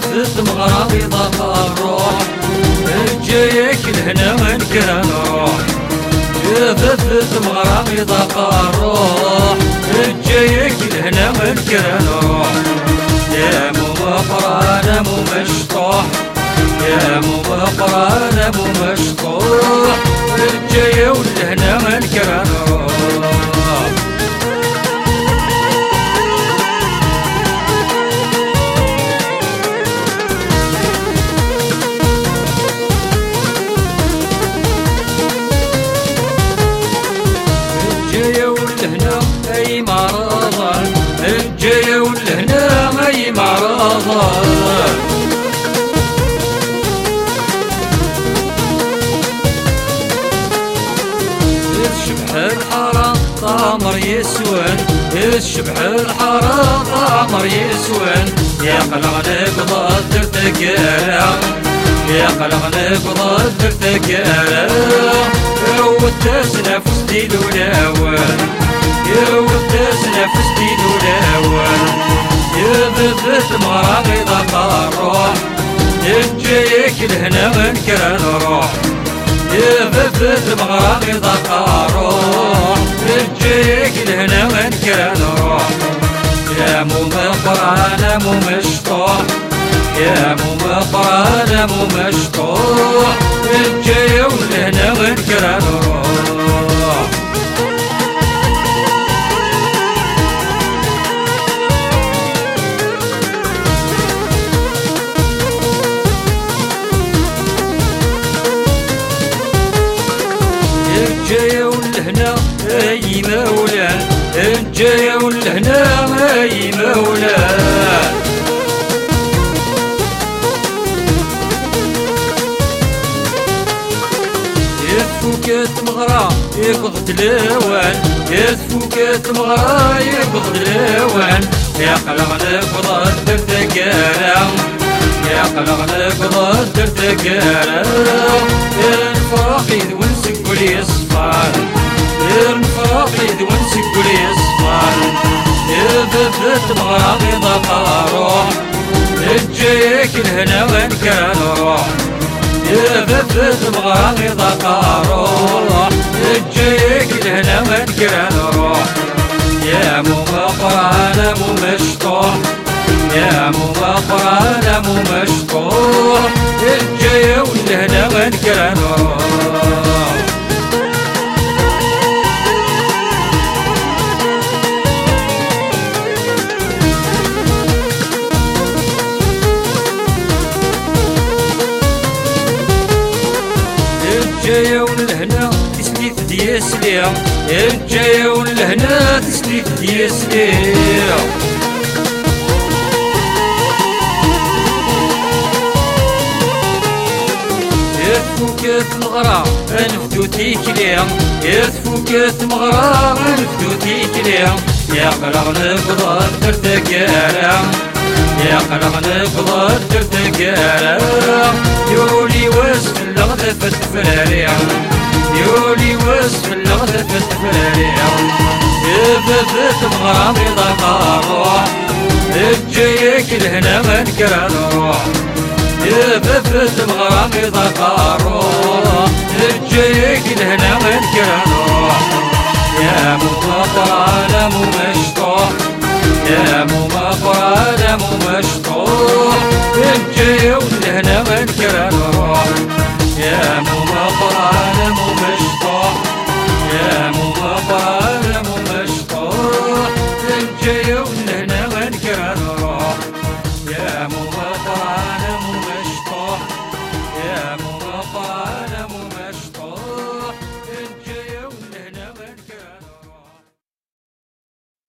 يفث مغربي ضاق الروح جايك لهنا من كان روح يفث مغربي ضاق الروح جايك لهنا من كان روح يا مو مقران مو مشطوح. يا مو مقران مو مشطوح. طامر يسوان. الشبح الحارة طامر يسوان. يا قلق نقضى ترتكارا يا قلق نقضى ترتكارا يوتاس نفس دي دولاوان يوتاس نفس دي دولاوان ضاق الروح يجيك لهنا من كان روح يففت مغرامي ضاق روح تجيك لهنا من كان روح يا مو مقران مو مشطوح يا مو مقران مو مشطوح تجي ولهنا من كان ولهنا أي مولا. الجاية ولهنا أي مولا. يفوكت مغرى يقض تلاوان يفوكت مغرى يقض تلاوان يا قلق نقضى ترتكالا يا قلق نقضى ترتكالا يا الفراقي يذبت مغرامي ضاق روح الجيك الهنا وين كان روح يذبت مغرامي ضاق روح الجيك الهنا وين كان يا مو مقران مو مشطوح يا مو مقران مو مشطوح الجي والهنا الجاية ولهنا تسليت دي سليم الجاية ولهنا تسليت دي سليم يثفوكت مغرا انفدو تيكليم يثفوكت مغرا انفدو تيكليم يا قلق نقضى ترتكالم يا قلق نقضى ترتكالم يولي وسط غدفت فلاليا يولي وسف غدفت فلاليا يففت بغرامي ضاقا روح الجيك لهنا ما نكره نروح يففت بغرامي ضاقا روح الجيك لهنا ما نكره نروح يا مخاطر عالم مشطوح يا مخاطر عالم مشطوح الجيك لهنا ما نكره Yeah.